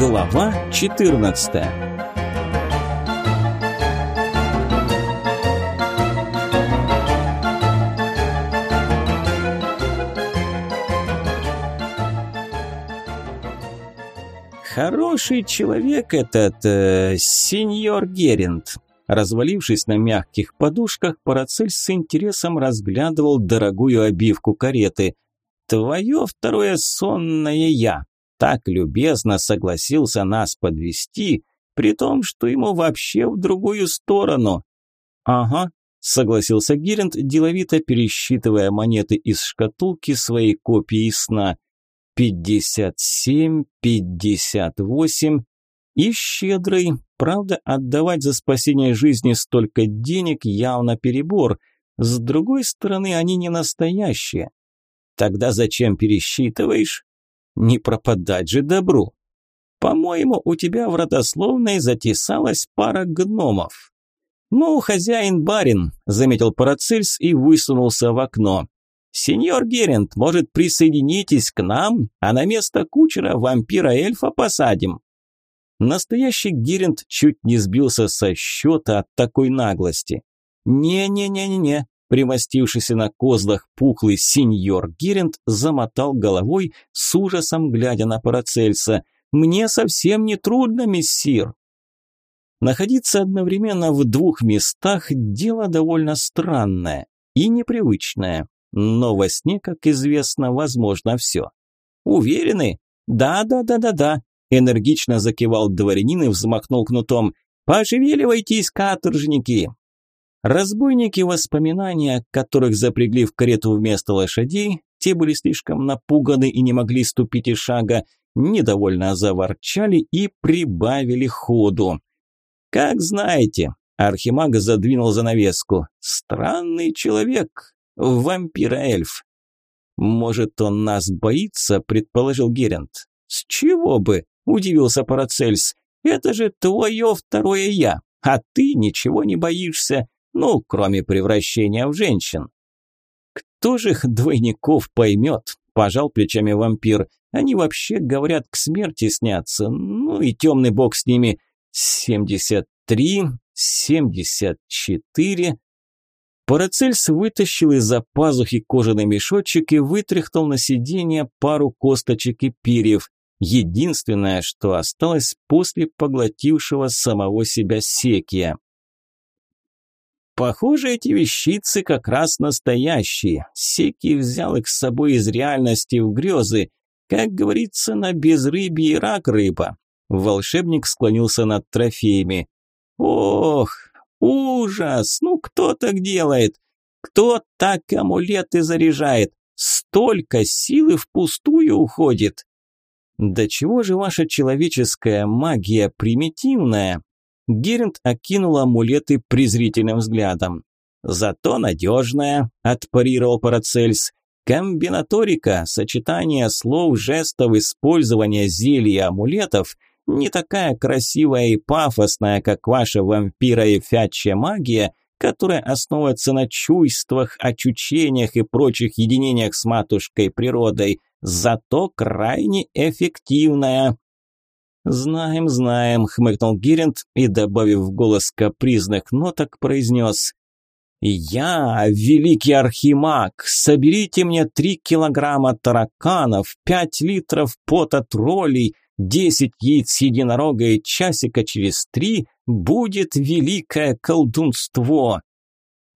Глава 14 Хороший человек этот э, сеньор Герент. Развалившись на мягких подушках, Парацель с интересом разглядывал дорогую обивку кареты. «Твое второе сонное я!» Так любезно согласился нас подвести, при том, что ему вообще в другую сторону. Ага, согласился Гиринд, деловито пересчитывая монеты из шкатулки своей копии сна. Пятьдесят семь, пятьдесят восемь и щедрый. Правда, отдавать за спасение жизни столько денег явно перебор. С другой стороны, они не настоящие. Тогда зачем пересчитываешь? Не пропадать же добру. По-моему, у тебя в родословной затесалась пара гномов. Ну, хозяин-барин, заметил Парацельс и высунулся в окно. Сеньор Герент, может, присоединитесь к нам, а на место кучера вампира-эльфа посадим. Настоящий Герент чуть не сбился со счета от такой наглости. «Не-не-не-не-не, Примостившийся на козлах пухлый сеньор Герент замотал головой, с ужасом глядя на Парацельса. «Мне совсем не трудно, мессир!» Находиться одновременно в двух местах – дело довольно странное и непривычное. Но во сне, как известно, возможно все. «Уверены?» «Да-да-да-да-да», – энергично закивал дворянин и взмахнул кнутом. «Пошевеливайтесь, каторжники! Разбойники воспоминания, которых запрягли в карету вместо лошадей, те были слишком напуганы и не могли ступить и шага, недовольно заворчали и прибавили ходу. «Как знаете», – Архимаг задвинул занавеску, – «странный человек, вампир-эльф». «Может, он нас боится?» – предположил Герент. «С чего бы?» – удивился Парацельс. «Это же твое второе я, а ты ничего не боишься. Ну, кроме превращения в женщин. Кто же их двойников поймет? Пожал плечами вампир. Они вообще, говорят, к смерти снятся. Ну и темный бог с ними. Семьдесят три, семьдесят четыре. Парацельс вытащил из-за пазухи кожаный мешочек и вытряхнул на сиденье пару косточек и перьев. Единственное, что осталось после поглотившего самого себя секия. Похоже, эти вещицы как раз настоящие. Секи взял их с собой из реальности в грезы. Как говорится, на безрыбье рак рыба. Волшебник склонился над трофеями. Ох, ужас! Ну кто так делает? Кто так амулеты заряжает? Столько силы впустую уходит. Да чего же ваша человеческая магия примитивная? Геринд окинул амулеты презрительным взглядом. «Зато надежная», – отпарировал Парацельс. «Комбинаторика, сочетание слов, жестов, использование зелий и амулетов – не такая красивая и пафосная, как ваша вампира и фячья магия, которая основывается на чувствах, очучениях и прочих единениях с матушкой природой, зато крайне эффективная. «Знаем, знаем», – хмыкнул Гиринд и, добавив в голос капризных ноток, произнес «Я, великий архимаг, соберите мне три килограмма тараканов, пять литров пота троллей, десять яиц единорога и часика через три будет великое колдунство».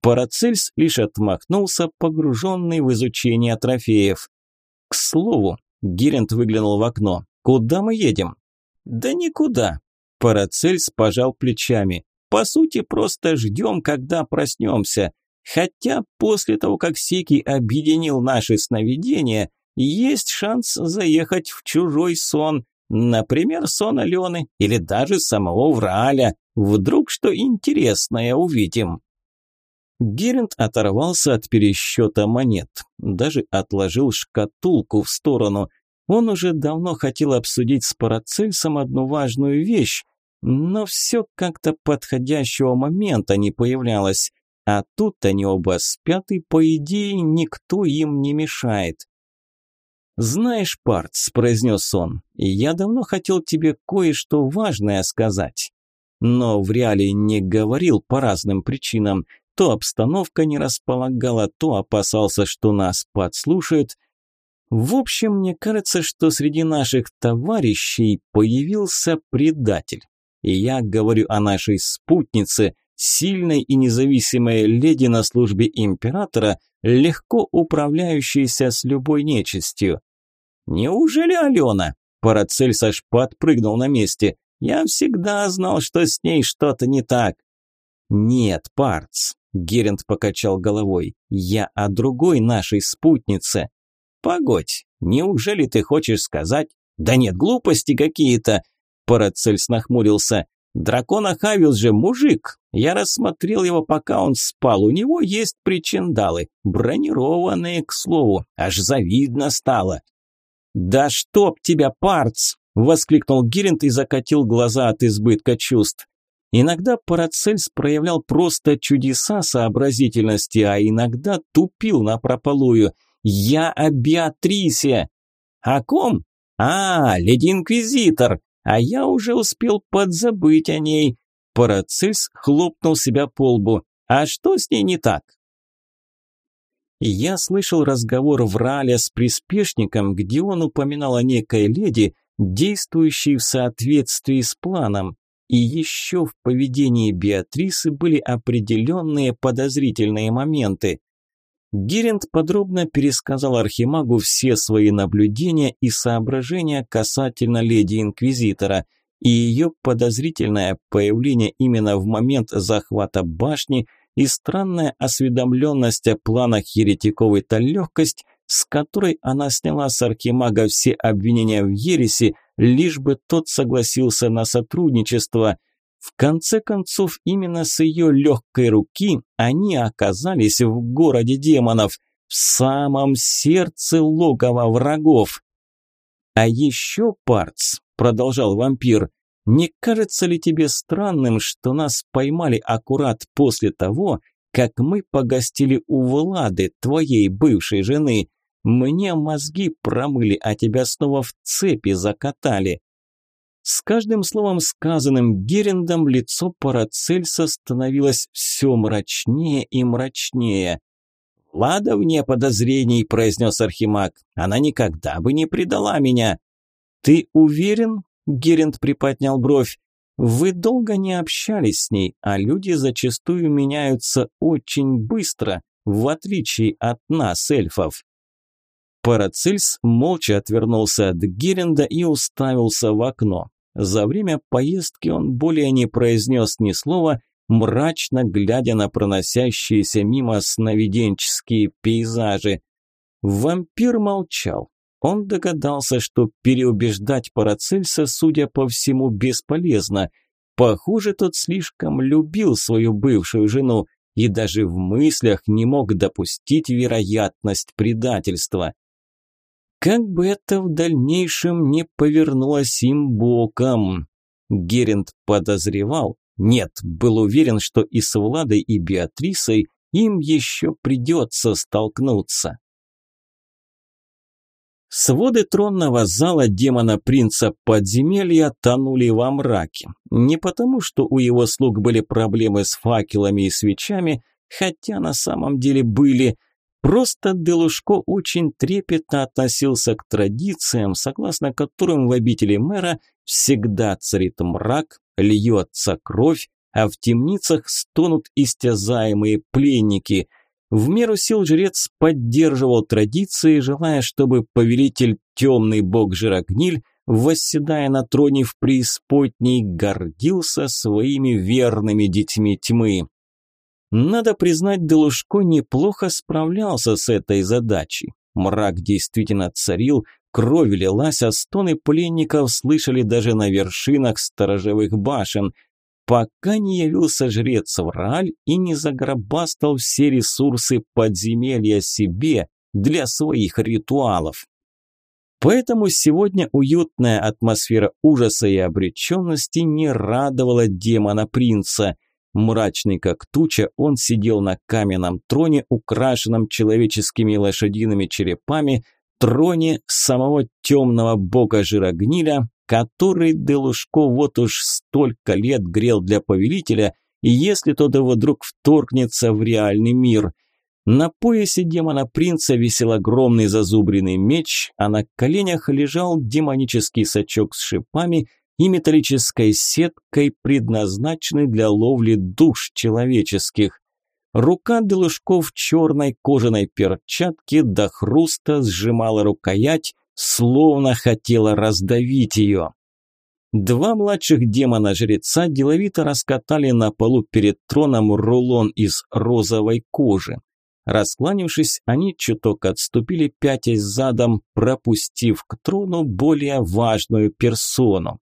Парацельс лишь отмахнулся, погруженный в изучение трофеев. «К слову», – Гиринд выглянул в окно, – «куда мы едем?» Да никуда. Парацельс пожал плечами. По сути, просто ждем, когда проснемся. Хотя после того, как Сики объединил наши сновидения, есть шанс заехать в чужой сон. Например, сон Алены или даже самого Враля. Вдруг что интересное увидим. Геринд оторвался от пересчета монет, даже отложил шкатулку в сторону. Он уже давно хотел обсудить с Парацельсом одну важную вещь, но все как-то подходящего момента не появлялось. А тут они оба спят, и, по идее, никто им не мешает. «Знаешь, Парц», – произнес он, – «я давно хотел тебе кое-что важное сказать». Но в реале не говорил по разным причинам. То обстановка не располагала, то опасался, что нас подслушают. В общем, мне кажется, что среди наших товарищей появился предатель. И я говорю о нашей спутнице, сильной и независимой леди на службе императора, легко управляющейся с любой нечистью. «Неужели Алена?» Парацельс аж подпрыгнул на месте. «Я всегда знал, что с ней что-то не так». «Нет, Парц», – Герент покачал головой, – «я о другой нашей спутнице». «Погодь, неужели ты хочешь сказать?» «Да нет, глупости какие-то!» Парацельс нахмурился. Дракона Хавил же мужик. Я рассмотрел его, пока он спал. У него есть причиндалы, бронированные, к слову. Аж завидно стало. «Да чтоб тебя, парц!» – воскликнул Гиринд и закатил глаза от избытка чувств. Иногда Парацельс проявлял просто чудеса сообразительности, а иногда тупил на прополую. «Я о Беатрисе!» «О ком?» «А, леди-инквизитор! а я уже успел подзабыть о ней. Парацельс хлопнул себя по лбу. А что с ней не так? Я слышал разговор в Рале с приспешником, где он упоминал о некой леди, действующей в соответствии с планом. И еще в поведении Беатрисы были определенные подозрительные моменты. Геринд подробно пересказал Архимагу все свои наблюдения и соображения касательно леди-инквизитора, и ее подозрительное появление именно в момент захвата башни и странная осведомленность о планах еретиков и та легкость, с которой она сняла с Архимага все обвинения в ереси, лишь бы тот согласился на сотрудничество – в конце концов, именно с ее легкой руки они оказались в городе демонов, в самом сердце логова врагов. «А еще, Парц», – продолжал вампир, – «не кажется ли тебе странным, что нас поймали аккурат после того, как мы погостили у Влады, твоей бывшей жены? Мне мозги промыли, а тебя снова в цепи закатали. С каждым словом, сказанным Герендом, лицо Парацельса становилось все мрачнее и мрачнее. «Лада вне подозрений», – произнес Архимаг. «Она никогда бы не предала меня». «Ты уверен?» – Геренд приподнял бровь. «Вы долго не общались с ней, а люди зачастую меняются очень быстро, в отличие от нас, эльфов». Парацельс молча отвернулся от Геренда и уставился в окно. За время поездки он более не произнес ни слова, мрачно глядя на проносящиеся мимо сновиденческие пейзажи. Вампир молчал. Он догадался, что переубеждать Парацельса, судя по всему, бесполезно. Похоже, тот слишком любил свою бывшую жену и даже в мыслях не мог допустить вероятность предательства. Как бы это в дальнейшем не повернулось им боком. Геринд подозревал, нет, был уверен, что и с Владой, и Беатрисой им еще придется столкнуться. Своды тронного зала демона-принца подземелья тонули во мраке. Не потому, что у его слуг были проблемы с факелами и свечами, хотя на самом деле были, Просто Делушко очень трепетно относился к традициям, согласно которым в обители мэра всегда царит мрак, льется кровь, а в темницах стонут истязаемые пленники. В меру сил жрец поддерживал традиции, желая, чтобы повелитель темный бог Жирогниль, восседая на троне в преисподней, гордился своими верными детьми тьмы. Надо признать, Делушко неплохо справлялся с этой задачей. Мрак действительно царил, кровь лилась, а стоны пленников слышали даже на вершинах сторожевых башен, пока не явился жрец Врааль и не загробастал все ресурсы подземелья себе для своих ритуалов. Поэтому сегодня уютная атмосфера ужаса и обреченности не радовала демона-принца. Мрачный как туча, он сидел на каменном троне, украшенном человеческими лошадиными черепами, троне самого темного бога жирогниля, который Делушко вот уж столько лет грел для повелителя, и если тот его вдруг вторгнется в реальный мир. На поясе демона-принца висел огромный зазубренный меч, а на коленях лежал демонический сачок с шипами и металлической сеткой, предназначенной для ловли душ человеческих. Рука Делушко в черной кожаной перчатке до хруста сжимала рукоять, словно хотела раздавить ее. Два младших демона-жреца деловито раскатали на полу перед троном рулон из розовой кожи. Раскланившись, они чуток отступили, пятясь задом, пропустив к трону более важную персону.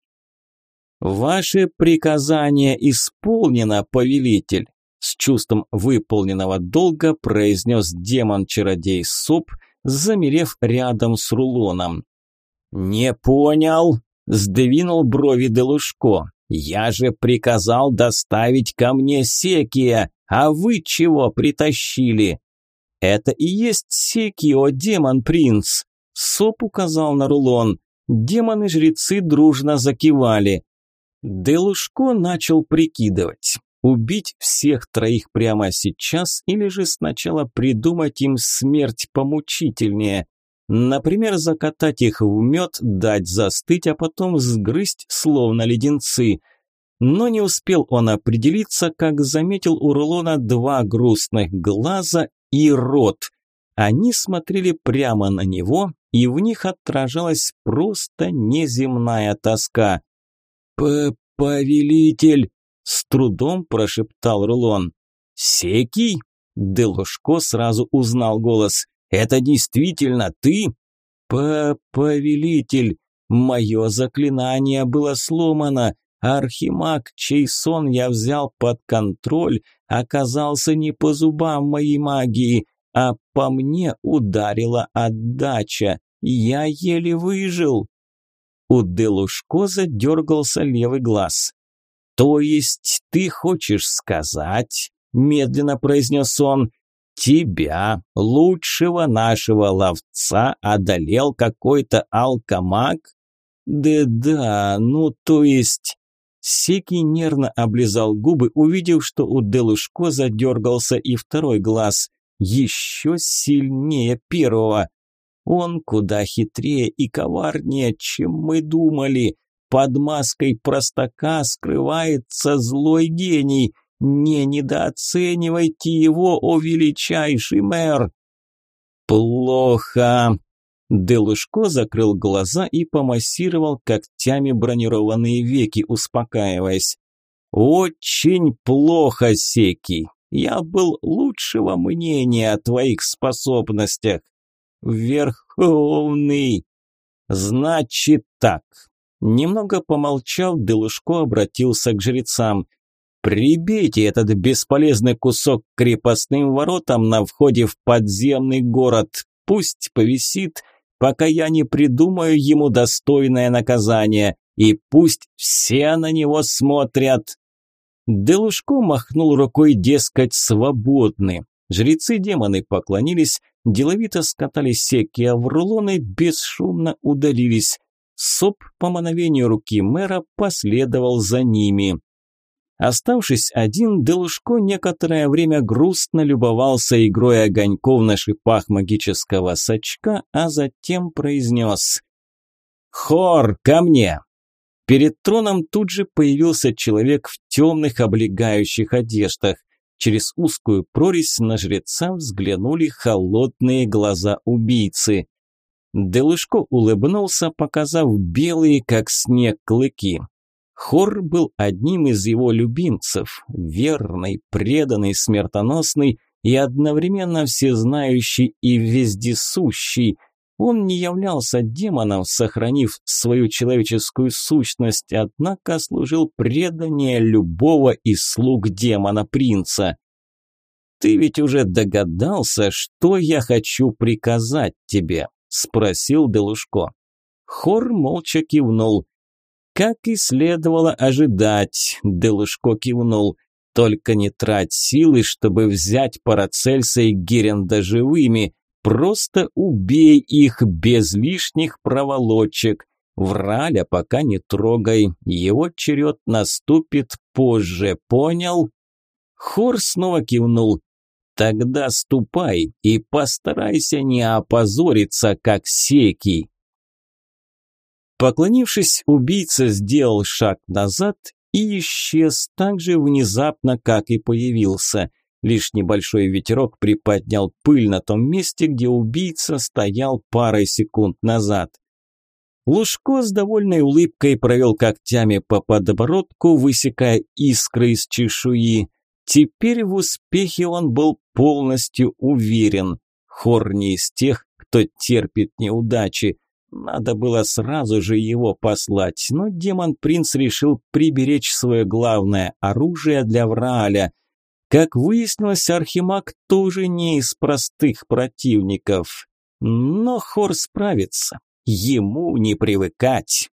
«Ваше приказание исполнено, повелитель!» С чувством выполненного долга произнес демон-чародей Соп, замерев рядом с рулоном. «Не понял?» – сдвинул брови Делушко. «Я же приказал доставить ко мне Секия, а вы чего притащили?» «Это и есть Секио, демон-принц!» Соп указал на рулон. Демоны-жрецы дружно закивали. Делушко начал прикидывать. Убить всех троих прямо сейчас или же сначала придумать им смерть помучительнее. Например, закатать их в мед, дать застыть, а потом сгрызть, словно леденцы. Но не успел он определиться, как заметил у Рулона два грустных глаза и рот. Они смотрели прямо на него, и в них отражалась просто неземная тоска. «П «Повелитель!» – с трудом прошептал Рулон. «Секий?» – Делушко сразу узнал голос. «Это действительно ты?» П «Повелитель! Мое заклинание было сломано. Архимаг, чей сон я взял под контроль, оказался не по зубам моей магии, а по мне ударила отдача. Я еле выжил. У Делушко задергался левый глаз. «То есть ты хочешь сказать, – медленно произнес он, – тебя, лучшего нашего ловца, одолел какой-то алкомаг?» «Да-да, ну то есть...» Секи нервно облизал губы, увидев, что у Делушко задергался и второй глаз, еще сильнее первого. Он куда хитрее и коварнее, чем мы думали. Под маской простака скрывается злой гений. Не недооценивайте его, о величайший мэр. Плохо. Делушко закрыл глаза и помассировал когтями бронированные веки, успокаиваясь. «Очень плохо, Секи. Я был лучшего мнения о твоих способностях. «Верховный!» «Значит так!» Немного помолчав, Делушко обратился к жрецам. «Прибейте этот бесполезный кусок крепостным воротам на входе в подземный город. Пусть повисит, пока я не придумаю ему достойное наказание, и пусть все на него смотрят». Делушко махнул рукой, дескать, свободны. Жрецы-демоны поклонились, деловито скатали секия в рулоны, бесшумно удалились. Соп по мановению руки мэра последовал за ними. Оставшись один, Делушко некоторое время грустно любовался игрой огоньков на шипах магического сачка, а затем произнес «Хор, ко мне!» Перед троном тут же появился человек в темных облегающих одеждах. Через узкую прорезь на жреца взглянули холодные глаза убийцы. Делышко улыбнулся, показав белые, как снег, клыки. Хор был одним из его любимцев, верный, преданный, смертоносный и одновременно всезнающий и вездесущий – он не являлся демоном, сохранив свою человеческую сущность, однако служил преданнее любого из слуг демона-принца. «Ты ведь уже догадался, что я хочу приказать тебе?» – спросил Делушко. Хор молча кивнул. «Как и следовало ожидать», – Делушко кивнул. «Только не трать силы, чтобы взять Парацельса и Геренда живыми. Просто убей их без лишних проволочек. Враля пока не трогай, его черед наступит позже, понял? Хор снова кивнул. Тогда ступай и постарайся не опозориться, как Секий. Поклонившись, убийца сделал шаг назад и исчез так же внезапно, как и появился. Лишь небольшой ветерок приподнял пыль на том месте, где убийца стоял парой секунд назад. Лужко с довольной улыбкой провел когтями по подбородку, высекая искры из чешуи. Теперь в успехе он был полностью уверен. Хор не из тех, кто терпит неудачи. Надо было сразу же его послать, но демон-принц решил приберечь свое главное оружие для Врааля. Как выяснилось, Архимаг тоже не из простых противников. Но Хор справится. Ему не привыкать.